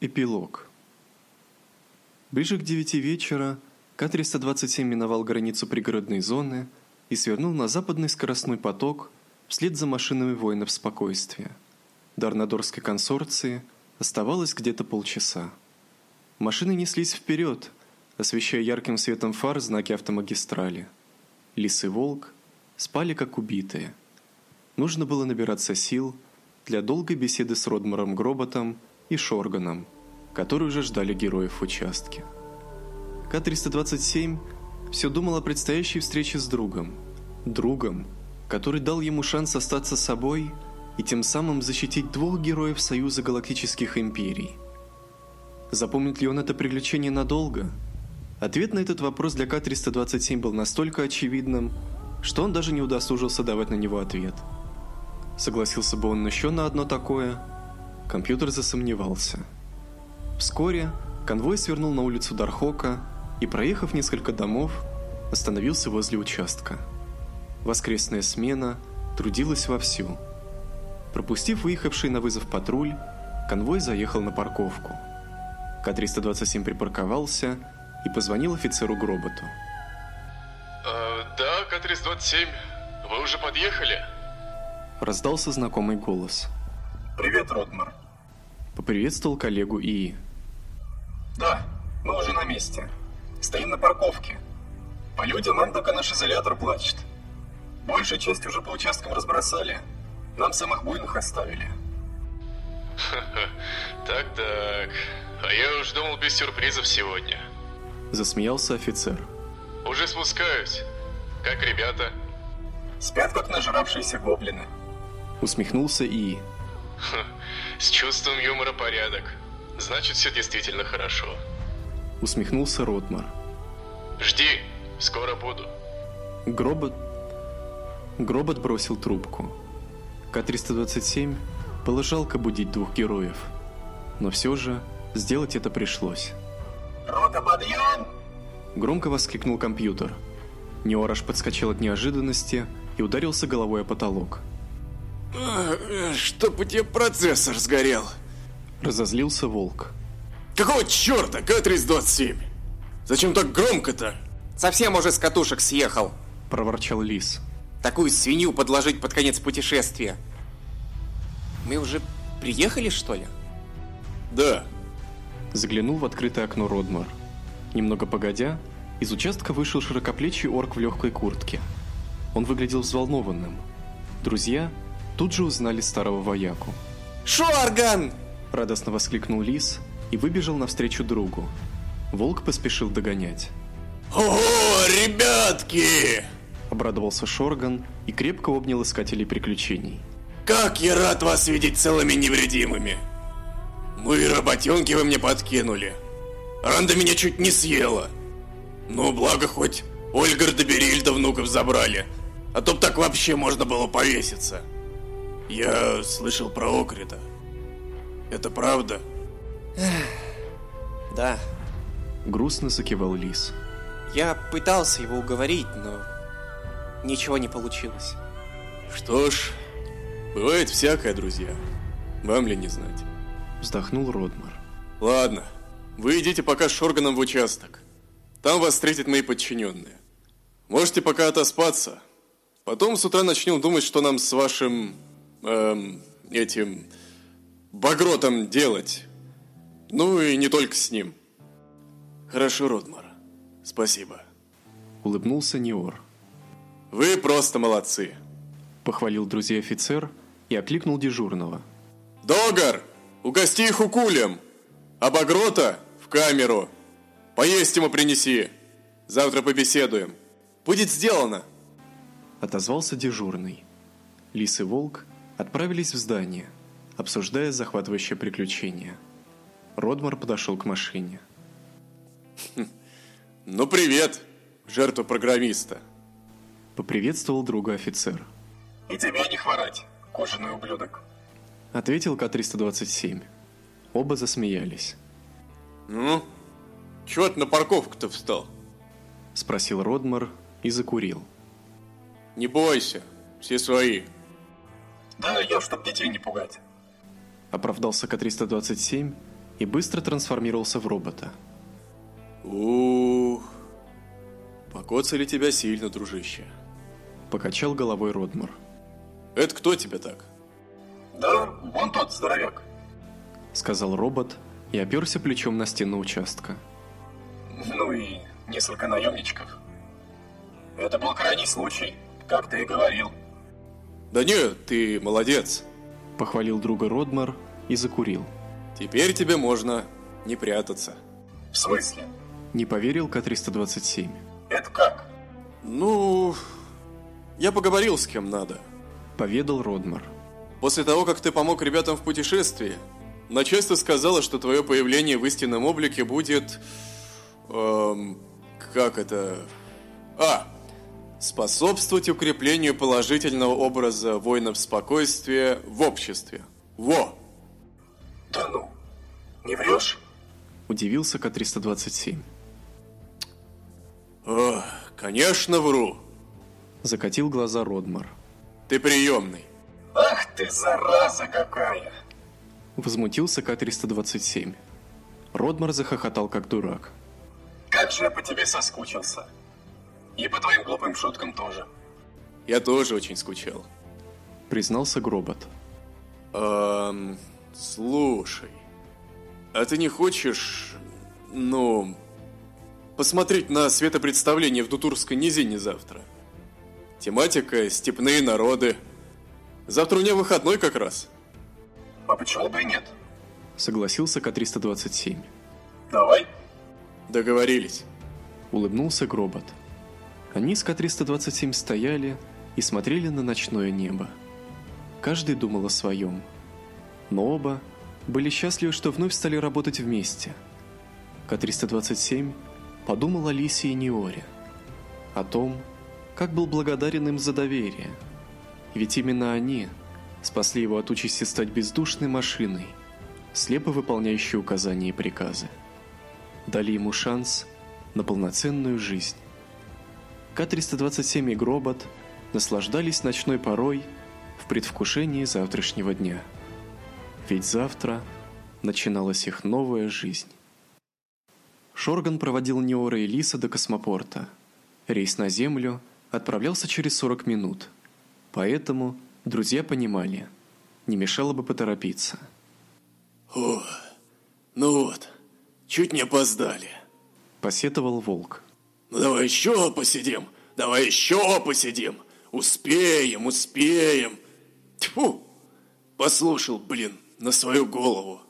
Эпилог. Ближе к девяти вечера К-327 миновал границу пригородной зоны и свернул на западный скоростной поток вслед за машинами воинов спокойствия. До Арнадорской консорции оставалось где-то полчаса. Машины неслись вперед, освещая ярким светом фар знаки автомагистрали. Лис и волк спали как убитые. Нужно было набираться сил для долгой беседы с Родмаром Гроботом и Шорганом, которые уже ждали героев в участке. К-327 все думал о предстоящей встрече с другом. Другом, который дал ему шанс остаться собой и тем самым защитить двух героев Союза Галактических Империй. Запомнит ли он это приключение надолго? Ответ на этот вопрос для К-327 был настолько очевидным, что он даже не удосужился давать на него ответ. Согласился бы он еще на одно такое, компьютер засомневался. Вскоре конвой свернул на улицу Дархока и, проехав несколько домов, остановился возле участка. Воскресная смена трудилась вовсю. Пропустив выехавший на вызов патруль, конвой заехал на парковку. К-327 припарковался и позвонил офицеру Гроботу. Э, да, К-327, вы уже подъехали? Раздался знакомый голос. Привет, Ротмар. Поприветствовал коллегу ИИ. Да, мы уже на месте. Стоим на парковке. По людям только наш изолятор плачет. Большая часть уже по участкам разбросали. Нам самых буйных оставили. Так-так. А я уж думал без сюрпризов сегодня. Засмеялся офицер. Уже спускаюсь. Как ребята? Спят, как нажравшиеся гоблины. Усмехнулся ИИ. С чувством юмора порядок. Значит, все действительно хорошо. Усмехнулся Ротмар. Жди, скоро буду. Гробот... Гробот бросил трубку. К-327 было жалко будить двух героев. Но все же сделать это пришлось. Рота, подъем! Громко воскликнул компьютер. Неораж подскочил от неожиданности и ударился головой о потолок. Чтоб у тебя процессор сгорел. Разозлился волк. Какого черта, К-327? Зачем так громко-то? Совсем уже с катушек съехал. Проворчал лис. Такую свинью подложить под конец путешествия. Мы уже приехали, что ли? Да. Заглянул в открытое окно Родмар. Немного погодя, из участка вышел широкоплечий орк в легкой куртке. Он выглядел взволнованным. Друзья тут же узнали старого вояку. Шорган! Радостно воскликнул лис и выбежал навстречу другу. Волк поспешил догонять. Ого, ребятки! Обрадовался Шорган и крепко обнял искателей приключений. Как я рад вас видеть целыми невредимыми. Ну и работенки вы мне подкинули. Ранда меня чуть не съела. Но благо хоть Ольгарда Берильда внуков забрали. А то б так вообще можно было повеситься. Я слышал про Окрита. Это правда? Да. Грустно закивал лис. Я пытался его уговорить, но ничего не получилось. Что ж, бывает всякое, друзья. Вам ли не знать? Вздохнул Родмар. Ладно, вы идите пока с Шорганом в участок. Там вас встретят мои подчиненные. Можете пока отоспаться. Потом с утра начнем думать, что нам с вашим... Эм, этим... Багротом делать. Ну и не только с ним. Хорошо, Родмар. Спасибо. Улыбнулся Неор. Вы просто молодцы. Похвалил друзей офицер и окликнул дежурного. Догар, угости их укулем. А Багрота в камеру. Поесть ему принеси. Завтра побеседуем. Будет сделано. Отозвался дежурный. Лис и Волк отправились в здание, обсуждая захватывающее приключение. Родмар подошел к машине. Ну привет, жертва программиста. Поприветствовал друга офицер. И тебя не хворать, кожаный ублюдок. Ответил К-327. Оба засмеялись. Ну, чего ты на парковку-то встал? Спросил Родмар и закурил. Не бойся, все свои. Да, я чтоб детей не пугать. Оправдался К-327 и быстро трансформировался в робота. Ух, покоцали тебя сильно, дружище. Покачал головой Родмар. Это кто тебя так? Да, вон тот здоровяк. Сказал робот и оперся плечом на стену участка. Ну и несколько наемничков. Это был крайний случай, как ты и говорил. Да нет, ты молодец. Похвалил друга Родмар и закурил. Теперь тебе можно не прятаться. В смысле? Не поверил К-327. Это как? Ну, я поговорил с кем надо. Поведал Родмар. После того, как ты помог ребятам в путешествии, начальство сказала, что твое появление в истинном облике будет... Эм, как это... А, способствовать укреплению положительного образа воинов спокойствия в обществе. Во! Да ну, не врешь? Удивился К-327. Ох, конечно вру. Закатил глаза Родмар. Ты приемный. Ах ты, зараза какая! Возмутился К-327. Родмар захохотал как дурак. Как же я по тебе соскучился. И по твоим глупым шуткам тоже. Я тоже очень скучал. Признался Гробот. Эм, слушай, а ты не хочешь, ну, посмотреть на светопредставление в Дутурской низине завтра? Тематика – степные народы. Завтра у меня выходной как раз. А почему бы и нет? Согласился К-327. Давай. Договорились. Улыбнулся Гробот. Они с К-327 стояли и смотрели на ночное небо. Каждый думал о своем. Но оба были счастливы, что вновь стали работать вместе. К-327 подумал о Лисе и Неоре. О том, как был благодарен им за доверие. Ведь именно они спасли его от участи стать бездушной машиной, слепо выполняющей указания и приказы. Дали ему шанс на полноценную жизнь. К-327 и Гробот наслаждались ночной порой в предвкушении завтрашнего дня. Ведь завтра начиналась их новая жизнь. Шорган проводил Неора и Лиса до космопорта. Рейс на Землю отправлялся через 40 минут. Поэтому друзья понимали, не мешало бы поторопиться. О, ну вот, чуть не опоздали. Посетовал Волк. Ну давай еще посидим, давай еще посидим. Успеем, успеем. Тьфу, послушал, блин, на свою голову.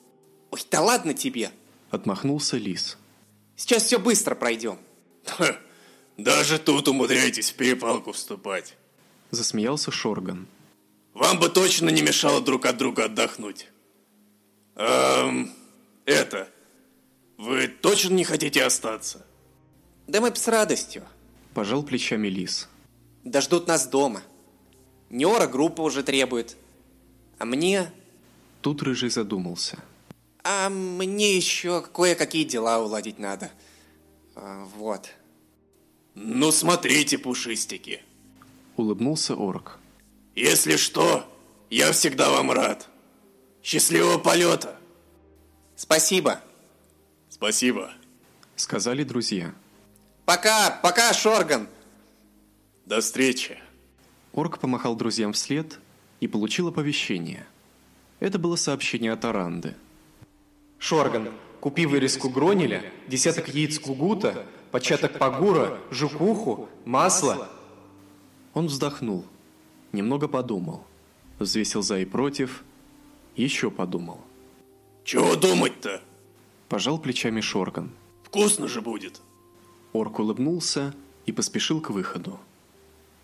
Ой, да ладно тебе. Отмахнулся Лис. Сейчас все быстро пройдем. Ха, даже тут умудряетесь в перепалку вступать. Засмеялся Шорган. Вам бы точно не мешало друг от друга отдохнуть. Эм, это, вы точно не хотите остаться? Да мы б с радостью. Пожал плечами Лис. Да ждут нас дома. Нера группа уже требует. А мне... Тут Рыжий задумался. А мне еще кое-какие дела уладить надо. А, вот. Ну смотрите, пушистики. Улыбнулся Орк. Если что, я всегда вам рад. Счастливого полета. Спасибо. Спасибо. Сказали друзья. Пока, пока, Шорган. До встречи. Орк помахал друзьям вслед и получил оповещение. Это было сообщение от Аранды. Шорган, купи вырезку гронеля, десяток яиц кугута, початок пагура, жукуху, масло. Он вздохнул, немного подумал, взвесил за и против, еще подумал. Чего думать-то? Пожал плечами Шорган. Вкусно же будет. Орк улыбнулся и поспешил к выходу.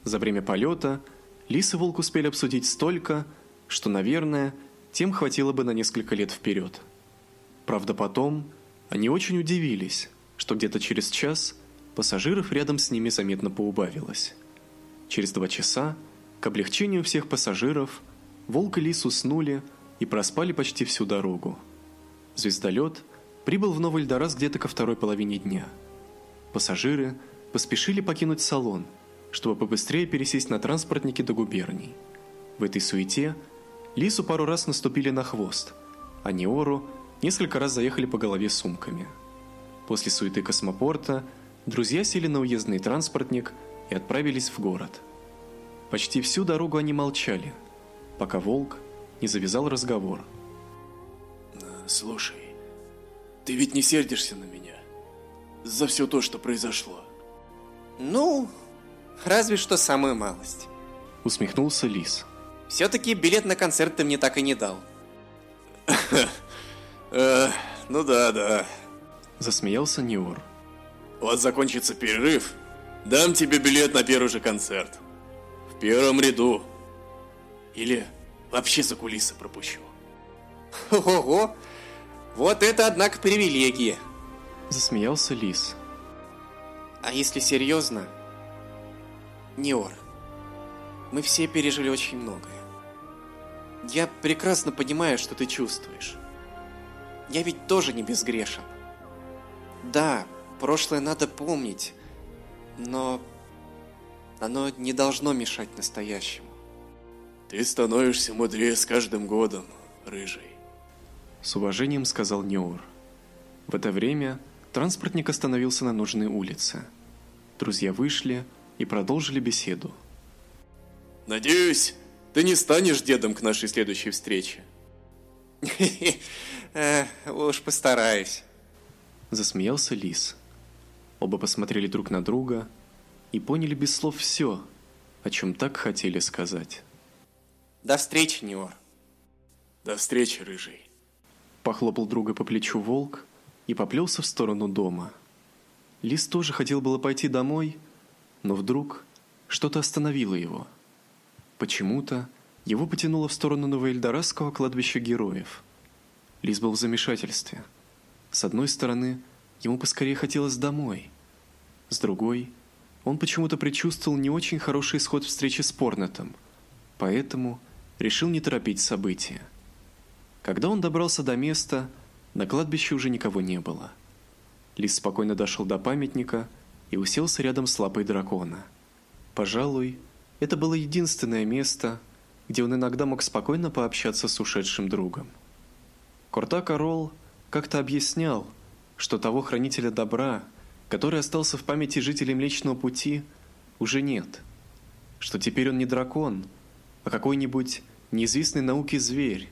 За время полета Лис и Волк успели обсудить столько, что, наверное, тем хватило бы на несколько лет вперед. Правда, потом они очень удивились, что где-то через час пассажиров рядом с ними заметно поубавилось. Через два часа, к облегчению всех пассажиров, Волк и Лис уснули и проспали почти всю дорогу. Звездолет прибыл в Новый Эльдорас где-то ко второй половине дня. Пассажиры поспешили покинуть салон, чтобы побыстрее пересесть на транспортники до губерний. В этой суете Лису пару раз наступили на хвост, а Неору Несколько раз заехали по голове сумками. После суеты космопорта друзья сели на уездный транспортник и отправились в город. Почти всю дорогу они молчали, пока Волк не завязал разговор. Слушай, ты ведь не сердишься на меня за все то, что произошло? Ну, разве что самую малость. Усмехнулся Лис. Все-таки билет на концерт ты мне так и не дал. Э, ну да, да. Засмеялся Ниор. Вот закончится перерыв, дам тебе билет на первый же концерт. В первом ряду. Или вообще за кулисы пропущу. Ого! Вот это, однако, привилегия. Засмеялся Лис. А если серьезно, Неор, мы все пережили очень многое. Я прекрасно понимаю, что ты чувствуешь. Я ведь тоже не безгрешен. Да, прошлое надо помнить, но оно не должно мешать настоящему. Ты становишься мудрее с каждым годом, рыжий. С уважением сказал Неор. В это время транспортник остановился на нужной улице. Друзья вышли и продолжили беседу. Надеюсь, ты не станешь дедом к нашей следующей встрече. Э, Уж постараюсь. Засмеялся Лис. Оба посмотрели друг на друга и поняли без слов все, о чем так хотели сказать. До встречи, Неор. До встречи, рыжий. Похлопал друга по плечу волк и поплелся в сторону дома. Лис тоже хотел было пойти домой, но вдруг что-то остановило его. Почему-то его потянуло в сторону Новоэльдорадского кладбища героев. Лис был в замешательстве. С одной стороны, ему поскорее хотелось домой. С другой, он почему-то предчувствовал не очень хороший исход встречи с Порнетом, поэтому решил не торопить события. Когда он добрался до места, на кладбище уже никого не было. Лис спокойно дошел до памятника и уселся рядом с лапой дракона. Пожалуй, это было единственное место, где он иногда мог спокойно пообщаться с ушедшим другом. Корта Корол как-то объяснял, что того хранителя добра, который остался в памяти жителей Млечного Пути, уже нет. Что теперь он не дракон, а какой-нибудь неизвестный науке зверь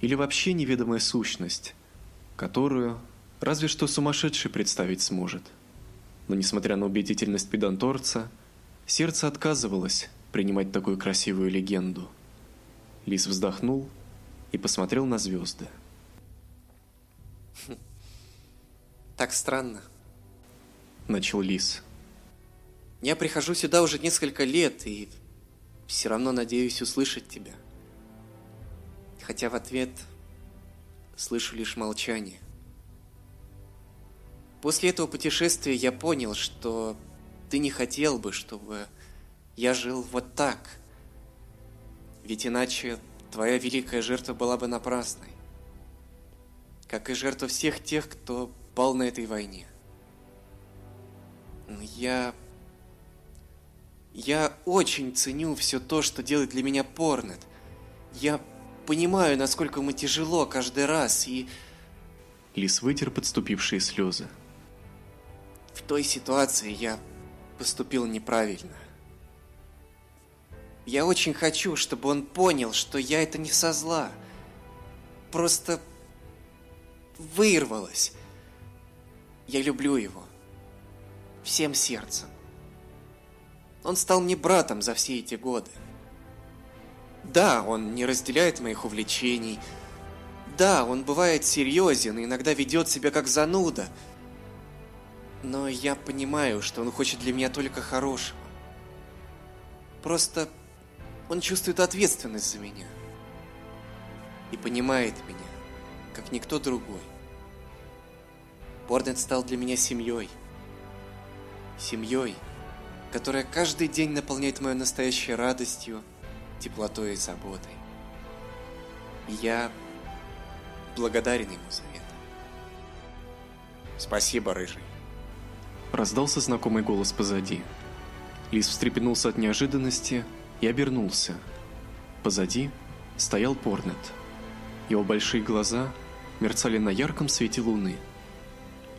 или вообще неведомая сущность, которую разве что сумасшедший представить сможет. Но несмотря на убедительность педанторца, сердце отказывалось принимать такую красивую легенду. Лис вздохнул и посмотрел на звезды. Так странно. Начал Лис. Я прихожу сюда уже несколько лет и все равно надеюсь услышать тебя. Хотя в ответ слышу лишь молчание. После этого путешествия я понял, что ты не хотел бы, чтобы я жил вот так. Ведь иначе твоя великая жертва была бы напрасной. Как и жертва всех тех, кто пал на этой войне. Но я... Я очень ценю все то, что делает для меня Порнет. Я понимаю, насколько ему тяжело каждый раз, и Лис вытер подступившие слезы. в той ситуации я поступил неправильно. Я очень хочу, чтобы он понял, что я это не со зла. Просто вырвалось. Я люблю его. Всем сердцем. Он стал мне братом за все эти годы. Да, он не разделяет моих увлечений. Да, он бывает серьезен и иногда ведет себя как зануда. Но я понимаю, что он хочет для меня только хорошего. Просто он чувствует ответственность за меня. И понимает меня, как никто другой. Борнет стал для меня семьей. Семьей, которая каждый день наполняет мою настоящей радостью, теплотой и заботой. Я благодарен ему за это. Спасибо, Рыжий. Раздался знакомый голос позади. Лис встрепенулся от неожиданности и обернулся. Позади стоял Порнет. Его большие глаза мерцали на ярком свете луны.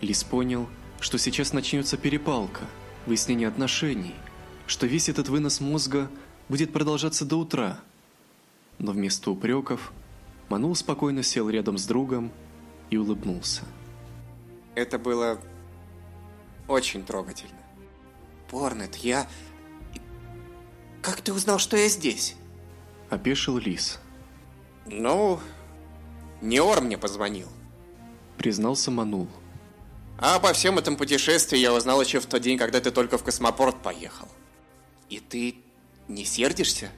Лис понял, что сейчас начнется перепалка, выяснение отношений, что весь этот вынос мозга будет продолжаться до утра. Но вместо упреков Манул спокойно сел рядом с другом и улыбнулся. Это было очень трогательно. Порнет, я... Как ты узнал, что я здесь? Опешил Лис. Ну, не Ор мне позвонил. Признался Манул. А обо всем этом путешествии я узнал еще в тот день, когда ты только в космопорт поехал. И ты не сердишься?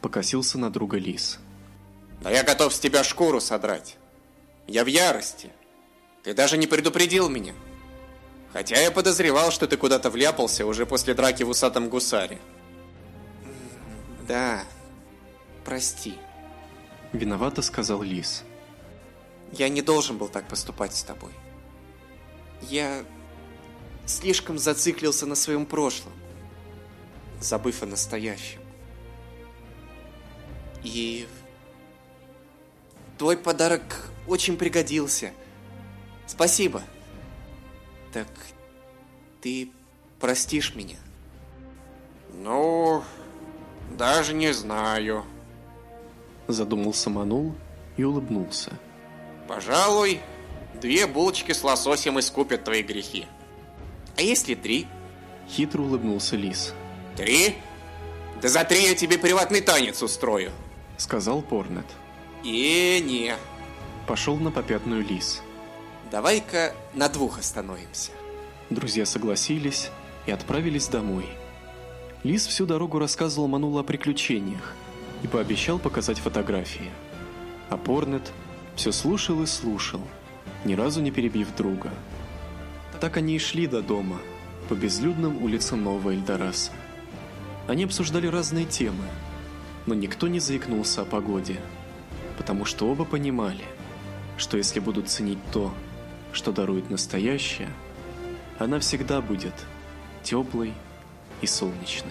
Покосился на друга Лис. Да я готов с тебя шкуру содрать. Я в ярости. Ты даже не предупредил меня. Хотя я подозревал, что ты куда-то вляпался уже после драки в усатом гусаре. Да, прости. Виновато сказал Лис. Я не должен был так поступать с тобой. Я слишком зациклился на своем прошлом, забыв о настоящем. И твой подарок очень пригодился. Спасибо. Так ты простишь меня? Ну, даже не знаю. Задумался Манул и улыбнулся. Пожалуй, две булочки с лососем искупят твои грехи. А если три? Хитро улыбнулся Лис. Три? Да за три я тебе приватный танец устрою. Сказал Порнет. И не. Пошел на попятную Лис. Давай-ка на двух остановимся. Друзья согласились и отправились домой. Лис всю дорогу рассказывал Манулу о приключениях и пообещал показать фотографии. А Порнет все слушал и слушал, ни разу не перебив друга. Так они и шли до дома, по безлюдным улицам Нового Эльдораса. Они обсуждали разные темы, но никто не заикнулся о погоде, потому что оба понимали, что если будут ценить то, что дарует настоящее, она всегда будет теплой и солнечной.